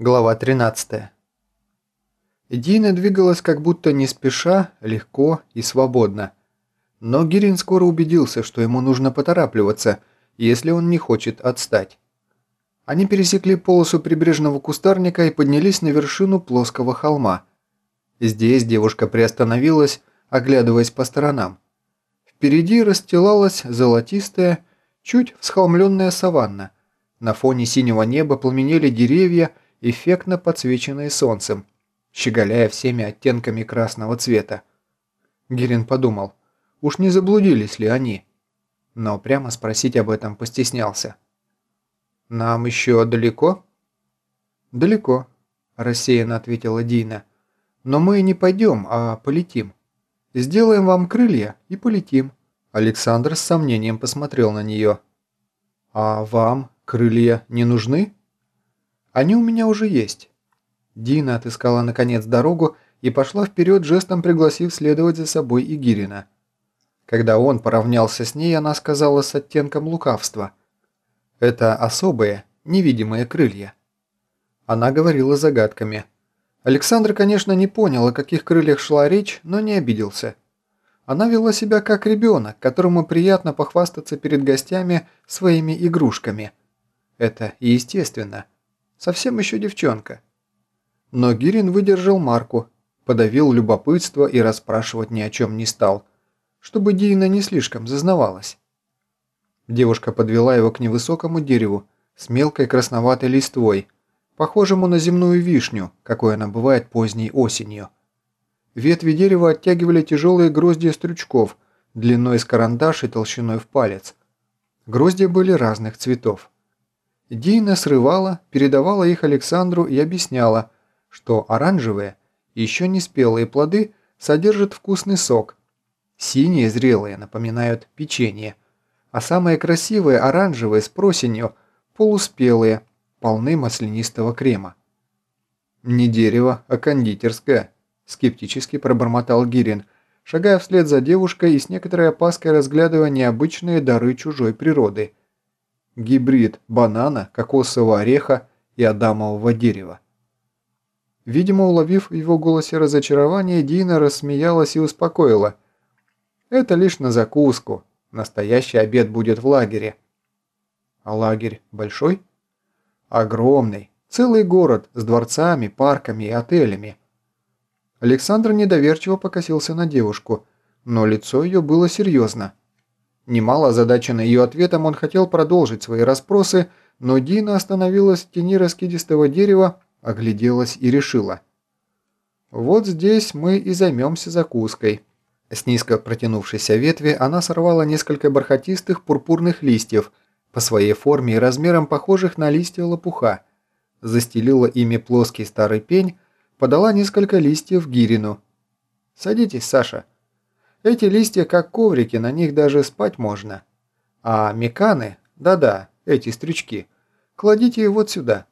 Глава 13. Дина двигалась как будто не спеша, легко и свободно. Но Гирин скоро убедился, что ему нужно поторапливаться, если он не хочет отстать. Они пересекли полосу прибрежного кустарника и поднялись на вершину плоского холма. Здесь девушка приостановилась, оглядываясь по сторонам. Впереди расстилалась золотистая, чуть всхолмленная саванна. На фоне синего неба пламенели деревья, эффектно подсвеченные солнцем, щеголяя всеми оттенками красного цвета. Гирин подумал, уж не заблудились ли они? Но прямо спросить об этом постеснялся. «Нам еще далеко?» «Далеко», – рассеянно ответила Дина. «Но мы не пойдем, а полетим. Сделаем вам крылья и полетим». Александр с сомнением посмотрел на нее. «А вам крылья не нужны?» Они у меня уже есть». Дина отыскала наконец дорогу и пошла вперед, жестом пригласив следовать за собой Игирина. Когда он поравнялся с ней, она сказала с оттенком лукавства. «Это особые, невидимые крылья». Она говорила загадками. Александр, конечно, не понял, о каких крыльях шла речь, но не обиделся. Она вела себя как ребенок, которому приятно похвастаться перед гостями своими игрушками. Это естественно. Совсем еще девчонка. Но Гирин выдержал марку, подавил любопытство и расспрашивать ни о чем не стал, чтобы Дина не слишком зазнавалась. Девушка подвела его к невысокому дереву с мелкой красноватой листвой, похожему на земную вишню, какой она бывает поздней осенью. Ветви дерева оттягивали тяжелые гроздья стрючков, длиной с карандаш и толщиной в палец. Гроздья были разных цветов. Дина срывала, передавала их Александру и объясняла, что оранжевые, еще не спелые плоды содержат вкусный сок. Синие зрелые напоминают печенье, а самые красивые оранжевые с просенью полуспелые, полны маслянистого крема. «Не дерево, а кондитерское», – скептически пробормотал Гирин, шагая вслед за девушкой и с некоторой опаской разглядывая необычные дары чужой природы – гибрид банана, кокосового ореха и адамового дерева. Видимо, уловив в его голосе разочарование, Дина рассмеялась и успокоила. «Это лишь на закуску. Настоящий обед будет в лагере». «А лагерь большой?» «Огромный. Целый город с дворцами, парками и отелями». Александр недоверчиво покосился на девушку, но лицо ее было серьезно. Немало озадаченный ее ответом, он хотел продолжить свои расспросы, но Дина остановилась в тени раскидистого дерева, огляделась и решила. «Вот здесь мы и займемся закуской». С низко протянувшейся ветви она сорвала несколько бархатистых пурпурных листьев, по своей форме и размерам похожих на листья лопуха, застелила ими плоский старый пень, подала несколько листьев Гирину. «Садитесь, Саша», эти листья как коврики, на них даже спать можно. А меканы, да-да, эти стрючки, кладите вот сюда.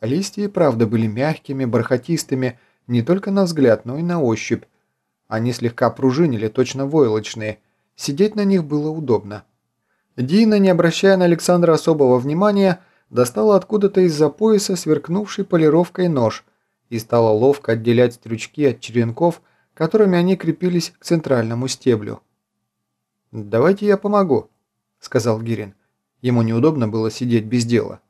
Листья правда были мягкими, бархатистыми, не только на взгляд, но и на ощупь. Они слегка пружинили, точно войлочные. Сидеть на них было удобно. Дина, не обращая на Александра особого внимания, достала откуда-то из-за пояса сверкнувший полировкой нож и стала ловко отделять стрючки от черенков, которыми они крепились к центральному стеблю. «Давайте я помогу», – сказал Гирин. Ему неудобно было сидеть без дела.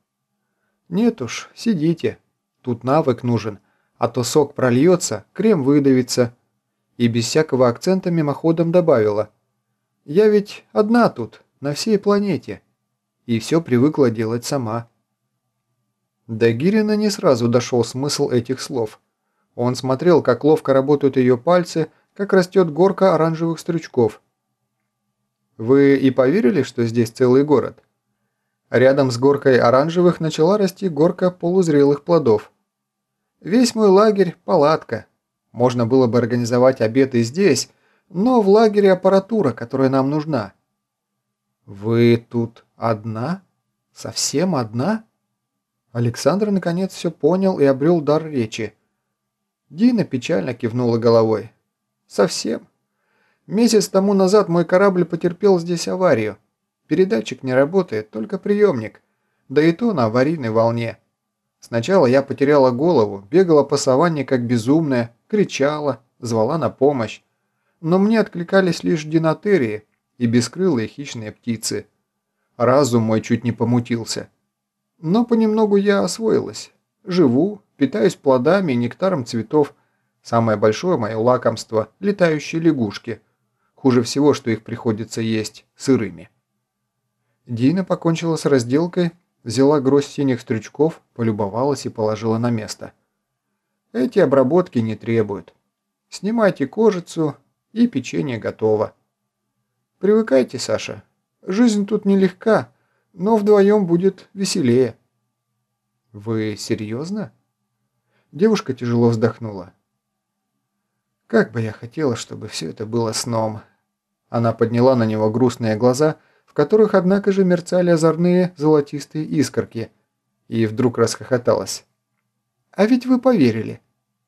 «Нет уж, сидите. Тут навык нужен, а то сок прольется, крем выдавится». И без всякого акцента мимоходом добавила. «Я ведь одна тут, на всей планете, и все привыкла делать сама». До Гирина не сразу дошел смысл этих слов – он смотрел, как ловко работают ее пальцы, как растет горка оранжевых стручков. Вы и поверили, что здесь целый город? Рядом с горкой оранжевых начала расти горка полузрелых плодов. Весь мой лагерь – палатка. Можно было бы организовать обед и здесь, но в лагере аппаратура, которая нам нужна. Вы тут одна? Совсем одна? Александр наконец все понял и обрел дар речи. Дина печально кивнула головой. «Совсем. Месяц тому назад мой корабль потерпел здесь аварию. Передатчик не работает, только приемник. Да и то на аварийной волне. Сначала я потеряла голову, бегала по саванне как безумная, кричала, звала на помощь. Но мне откликались лишь динотерии и бескрылые хищные птицы. Разум мой чуть не помутился. Но понемногу я освоилась. Живу, питаюсь плодами и нектаром цветов. Самое большое мое лакомство – летающие лягушки. Хуже всего, что их приходится есть сырыми. Дина покончила с разделкой, взяла гроздь синих стрючков, полюбовалась и положила на место. Эти обработки не требуют. Снимайте кожицу, и печенье готово. Привыкайте, Саша. Жизнь тут нелегка, но вдвоем будет веселее. Вы серьезно? Девушка тяжело вздохнула. Как бы я хотела, чтобы все это было сном. Она подняла на него грустные глаза – в которых, однако же, мерцали озорные золотистые искорки, и вдруг расхохоталась. «А ведь вы поверили.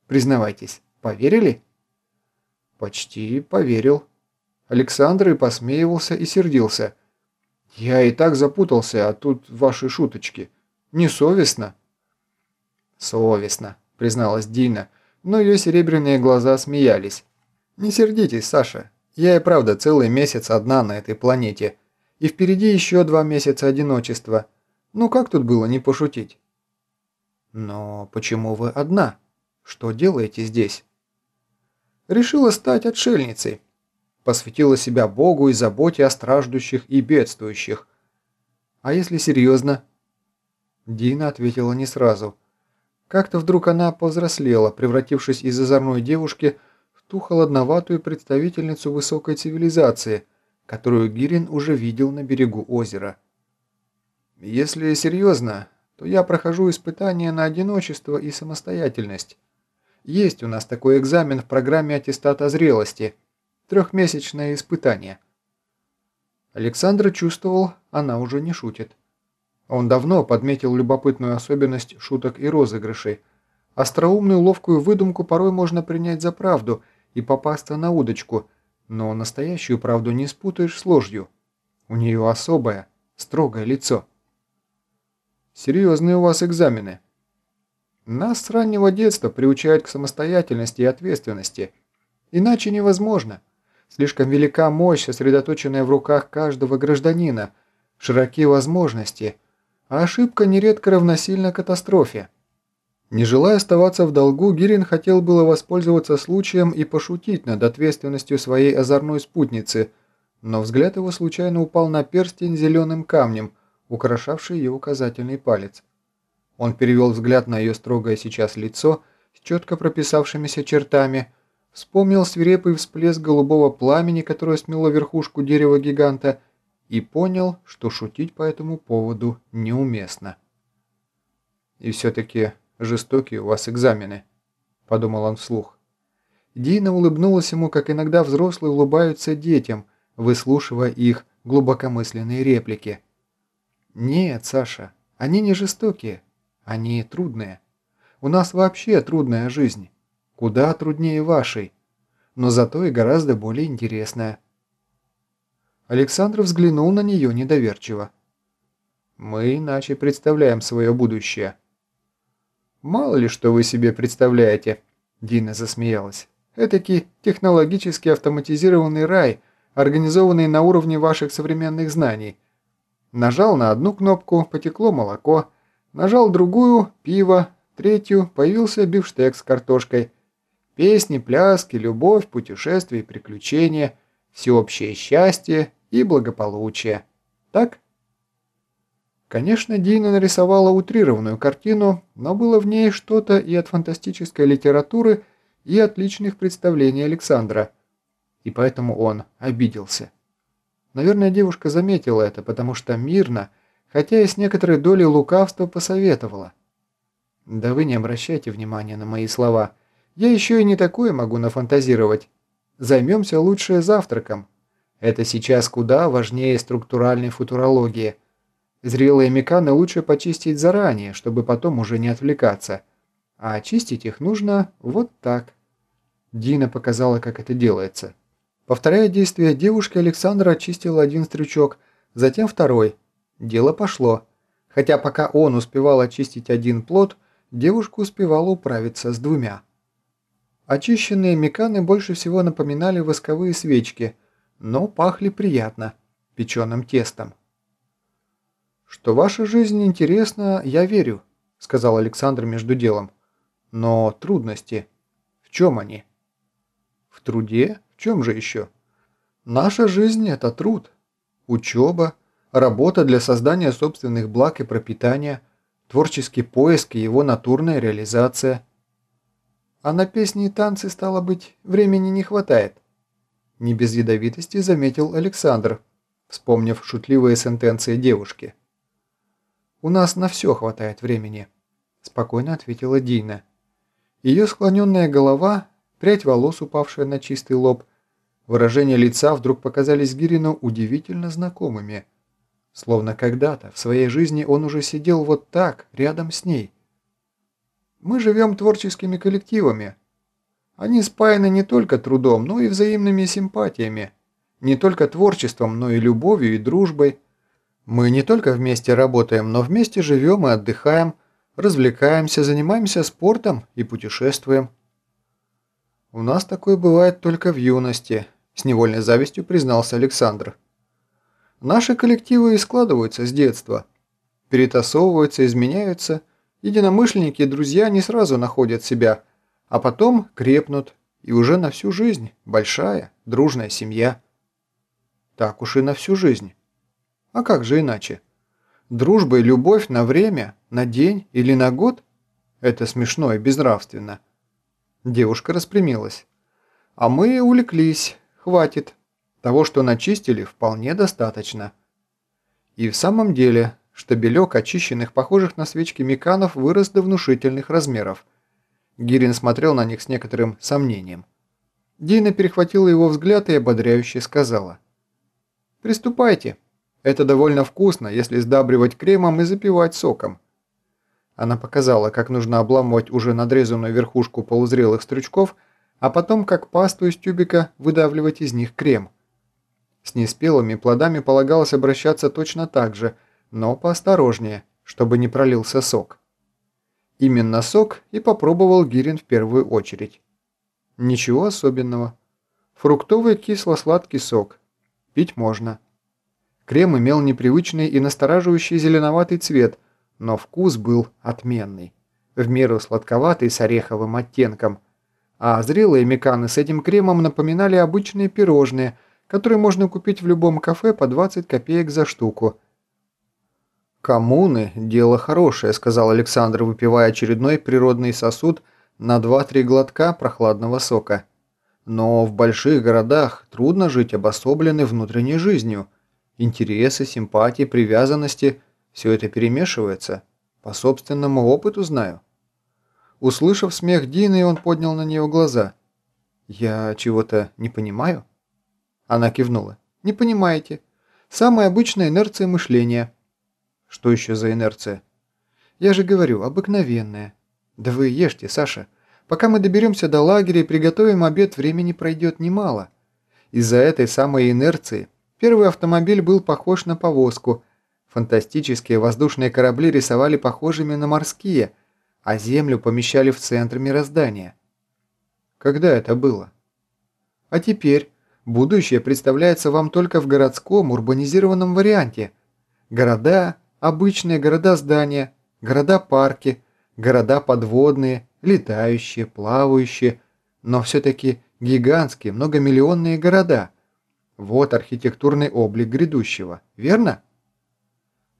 Признавайтесь, поверили?» «Почти поверил». Александр и посмеивался, и сердился. «Я и так запутался, а тут ваши шуточки. Несовестно?» «Совестно», призналась Дина, но ее серебряные глаза смеялись. «Не сердитесь, Саша. Я и правда целый месяц одна на этой планете» И впереди еще два месяца одиночества. Ну как тут было не пошутить? Но почему вы одна? Что делаете здесь? Решила стать отшельницей. Посвятила себя Богу и заботе о страждущих и бедствующих. А если серьезно? Дина ответила не сразу. Как-то вдруг она повзрослела, превратившись из озорной девушки в ту холодноватую представительницу высокой цивилизации – которую Гирин уже видел на берегу озера. Если серьезно, то я прохожу испытания на одиночество и самостоятельность. Есть у нас такой экзамен в программе аттестата зрелости. Трехмесячное испытание. Александр чувствовал, она уже не шутит. Он давно подметил любопытную особенность шуток и розыгрышей. Остроумную ловкую выдумку порой можно принять за правду и попасться на удочку – но настоящую правду не спутаешь с ложью. У нее особое, строгое лицо. Серьезные у вас экзамены. Нас с раннего детства приучают к самостоятельности и ответственности. Иначе невозможно. Слишком велика мощь, сосредоточенная в руках каждого гражданина, широкие возможности, а ошибка нередко равносильна катастрофе. Не желая оставаться в долгу, Гирин хотел было воспользоваться случаем и пошутить над ответственностью своей озорной спутницы, но взгляд его случайно упал на перстень зеленым камнем, украшавший ее указательный палец. Он перевел взгляд на ее строгое сейчас лицо с четко прописавшимися чертами, вспомнил свирепый всплеск голубого пламени, которое смело верхушку дерева гиганта, и понял, что шутить по этому поводу неуместно. И все-таки жестокие у вас экзамены», – подумал он вслух. Дина улыбнулась ему, как иногда взрослые улыбаются детям, выслушивая их глубокомысленные реплики. «Нет, Саша, они не жестокие, они трудные. У нас вообще трудная жизнь, куда труднее вашей, но зато и гораздо более интересная». Александр взглянул на нее недоверчиво. «Мы иначе представляем свое будущее», «Мало ли, что вы себе представляете», – Дина засмеялась. «Этакий технологически автоматизированный рай, организованный на уровне ваших современных знаний. Нажал на одну кнопку – потекло молоко, нажал другую – пиво, третью – появился бифштекс с картошкой. Песни, пляски, любовь, путешествия и приключения, всеобщее счастье и благополучие. Так?» Конечно, Дина нарисовала утрированную картину, но было в ней что-то и от фантастической литературы, и от личных представлений Александра. И поэтому он обиделся. Наверное, девушка заметила это, потому что мирно, хотя и с некоторой долей лукавства, посоветовала. «Да вы не обращайте внимания на мои слова. Я еще и не такое могу нафантазировать. Займемся лучше завтраком. Это сейчас куда важнее структуральной футурологии». Зрелые меканы лучше почистить заранее, чтобы потом уже не отвлекаться. А очистить их нужно вот так. Дина показала, как это делается. Повторяя действия девушки, Александр очистил один стрючок, затем второй. Дело пошло. Хотя пока он успевал очистить один плод, девушка успевала управиться с двумя. Очищенные меканы больше всего напоминали восковые свечки, но пахли приятно, печеным тестом. «Что ваша жизнь интересна, я верю», — сказал Александр между делом. «Но трудности. В чем они?» «В труде? В чем же еще?» «Наша жизнь – это труд. Учеба, работа для создания собственных благ и пропитания, творческий поиск и его натурная реализация. А на песни и танцы, стало быть, времени не хватает. Не без ядовитости заметил Александр, вспомнив шутливые сентенции девушки. «У нас на все хватает времени», – спокойно ответила Дина. Ее склоненная голова, прядь волос, упавшая на чистый лоб, выражение лица вдруг показались Гирину удивительно знакомыми – Словно когда-то в своей жизни он уже сидел вот так, рядом с ней. Мы живем творческими коллективами. Они спаяны не только трудом, но и взаимными симпатиями. Не только творчеством, но и любовью и дружбой. Мы не только вместе работаем, но вместе живем и отдыхаем, развлекаемся, занимаемся спортом и путешествуем. У нас такое бывает только в юности, с невольной завистью признался Александр. Наши коллективы и складываются с детства. Перетасовываются, изменяются. Единомышленники и друзья не сразу находят себя, а потом крепнут, и уже на всю жизнь большая, дружная семья. Так уж и на всю жизнь. А как же иначе? Дружба и любовь на время, на день или на год – это смешно и безнравственно. Девушка распрямилась. А мы увлеклись, хватит. Того, что начистили, вполне достаточно. И в самом деле, штабелек очищенных, похожих на свечки меканов, вырос до внушительных размеров. Гирин смотрел на них с некоторым сомнением. Дина перехватила его взгляд и ободряюще сказала. «Приступайте. Это довольно вкусно, если сдабривать кремом и запивать соком». Она показала, как нужно обламывать уже надрезанную верхушку полузрелых стручков, а потом, как пасту из тюбика, выдавливать из них крем – с неспелыми плодами полагалось обращаться точно так же, но поосторожнее, чтобы не пролился сок. Именно сок и попробовал Гирин в первую очередь. Ничего особенного. Фруктовый кисло-сладкий сок. Пить можно. Крем имел непривычный и настораживающий зеленоватый цвет, но вкус был отменный. В меру сладковатый с ореховым оттенком. А зрелые меканы с этим кремом напоминали обычные пирожные – который можно купить в любом кафе по 20 копеек за штуку. «Коммуны – дело хорошее», – сказал Александр, выпивая очередной природный сосуд на 2-3 глотка прохладного сока. «Но в больших городах трудно жить обособленной внутренней жизнью. Интересы, симпатии, привязанности – все это перемешивается. По собственному опыту знаю». Услышав смех Дины, он поднял на нее глаза. «Я чего-то не понимаю?» Она кивнула. «Не понимаете. Самая обычная инерция мышления». «Что еще за инерция?» «Я же говорю, обыкновенная». «Да вы ешьте, Саша. Пока мы доберемся до лагеря и приготовим обед, времени пройдет немало. Из-за этой самой инерции первый автомобиль был похож на повозку. Фантастические воздушные корабли рисовали похожими на морские, а Землю помещали в центр мироздания». «Когда это было?» «А теперь?» Будущее представляется вам только в городском урбанизированном варианте. Города, обычные города-здания, города-парки, города подводные, летающие, плавающие, но все-таки гигантские, многомиллионные города. Вот архитектурный облик грядущего, верно?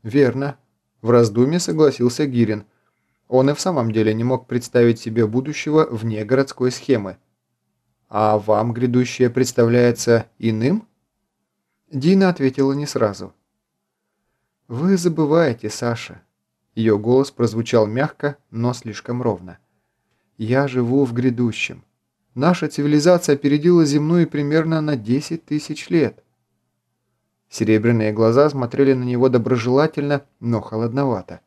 Верно. В раздумье согласился Гирин. Он и в самом деле не мог представить себе будущего вне городской схемы. «А вам грядущее представляется иным?» Дина ответила не сразу. «Вы забываете, Саша». Ее голос прозвучал мягко, но слишком ровно. «Я живу в грядущем. Наша цивилизация опередила земную примерно на 10 тысяч лет». Серебряные глаза смотрели на него доброжелательно, но холодновато.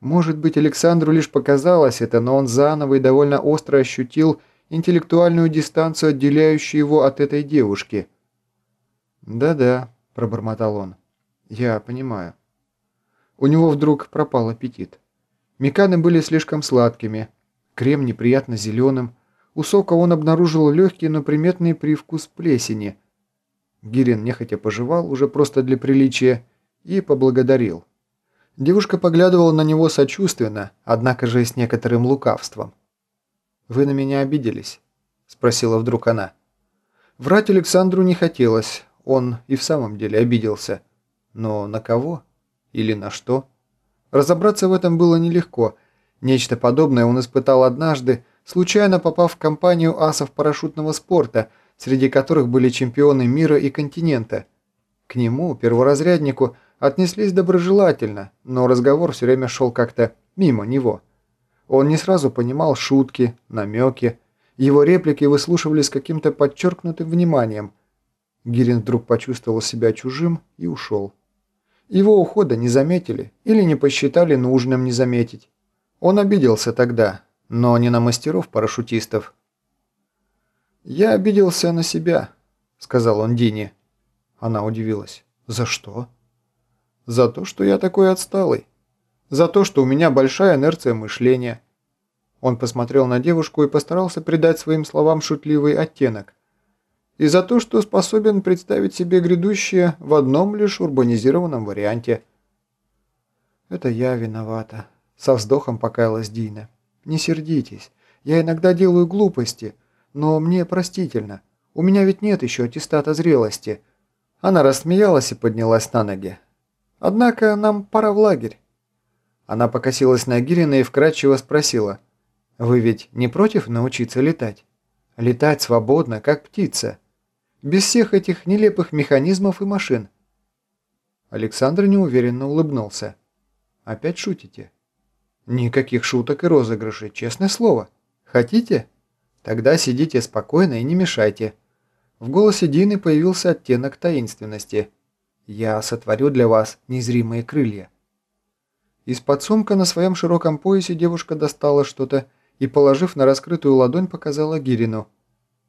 Может быть, Александру лишь показалось это, но он заново и довольно остро ощутил, интеллектуальную дистанцию, отделяющую его от этой девушки. «Да-да», – пробормотал он, – «я понимаю». У него вдруг пропал аппетит. Меканы были слишком сладкими, крем неприятно зеленым, у сока он обнаружил легкий, но приметный привкус плесени. Гирин нехотя пожевал, уже просто для приличия, и поблагодарил. Девушка поглядывала на него сочувственно, однако же с некоторым лукавством. «Вы на меня обиделись?» – спросила вдруг она. Врать Александру не хотелось, он и в самом деле обиделся. Но на кого? Или на что? Разобраться в этом было нелегко. Нечто подобное он испытал однажды, случайно попав в компанию асов парашютного спорта, среди которых были чемпионы мира и континента. К нему, перворазряднику, отнеслись доброжелательно, но разговор все время шел как-то мимо него. Он не сразу понимал шутки, намеки, его реплики выслушивали с каким-то подчеркнутым вниманием. Гирин вдруг почувствовал себя чужим и ушел. Его ухода не заметили или не посчитали нужным не заметить. Он обиделся тогда, но не на мастеров-парашютистов. «Я обиделся на себя», — сказал он Дине. Она удивилась. «За что?» «За то, что я такой отсталый. За то, что у меня большая инерция мышления. Он посмотрел на девушку и постарался придать своим словам шутливый оттенок. И за то, что способен представить себе грядущее в одном лишь урбанизированном варианте. «Это я виновата», — со вздохом покаялась Дина. «Не сердитесь. Я иногда делаю глупости, но мне простительно. У меня ведь нет еще аттестата зрелости». Она рассмеялась и поднялась на ноги. «Однако нам пора в лагерь». Она покосилась на Гирина и вкратчиво спросила. Вы ведь не против научиться летать? Летать свободно, как птица. Без всех этих нелепых механизмов и машин. Александр неуверенно улыбнулся. Опять шутите? Никаких шуток и розыгрышей, честное слово. Хотите? Тогда сидите спокойно и не мешайте. В голосе Дины появился оттенок таинственности. Я сотворю для вас незримые крылья. Из-под сумка на своем широком поясе девушка достала что-то и, положив на раскрытую ладонь, показала Гирину.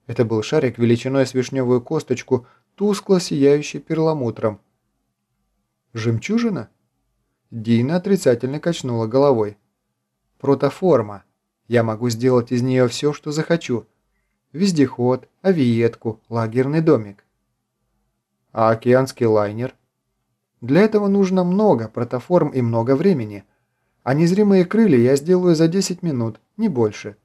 Это был шарик величиной с вишневую косточку, тускло сияющий перламутром. «Жемчужина?» Дина отрицательно качнула головой. «Протоформа. Я могу сделать из нее все, что захочу. Вездеход, авиетку, лагерный домик». «А океанский лайнер?» «Для этого нужно много протоформ и много времени» а незримые крылья я сделаю за 10 минут, не больше».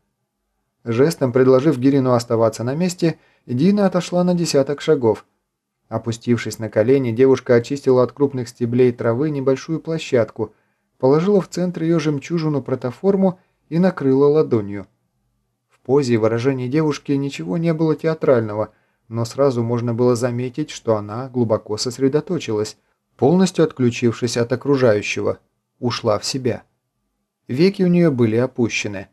Жестом предложив Гирину оставаться на месте, Дина отошла на десяток шагов. Опустившись на колени, девушка очистила от крупных стеблей травы небольшую площадку, положила в центр ее жемчужину протоформу и накрыла ладонью. В позе и выражении девушки ничего не было театрального, но сразу можно было заметить, что она глубоко сосредоточилась, полностью отключившись от окружающего, ушла в себя. Веки у нее были опущены.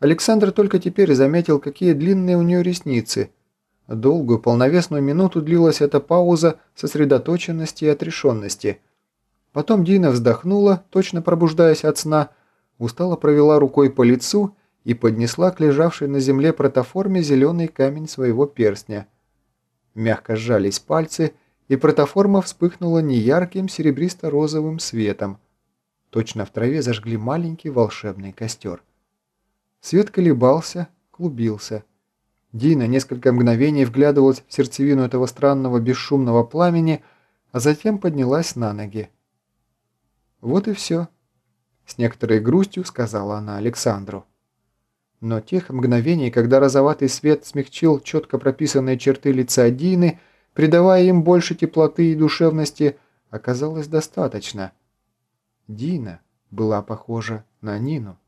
Александр только теперь заметил, какие длинные у нее ресницы. Долгую полновесную минуту длилась эта пауза сосредоточенности и отрешенности. Потом Дина вздохнула, точно пробуждаясь от сна, устало провела рукой по лицу и поднесла к лежавшей на земле протоформе зеленый камень своего перстня. Мягко сжались пальцы, и протоформа вспыхнула неярким серебристо-розовым светом. Точно в траве зажгли маленький волшебный костер. Свет колебался, клубился. Дина несколько мгновений вглядывалась в сердцевину этого странного бесшумного пламени, а затем поднялась на ноги. «Вот и все», — с некоторой грустью сказала она Александру. Но тех мгновений, когда розоватый свет смягчил четко прописанные черты лица Дины, придавая им больше теплоты и душевности, оказалось достаточно — Дина была похожа на Нину.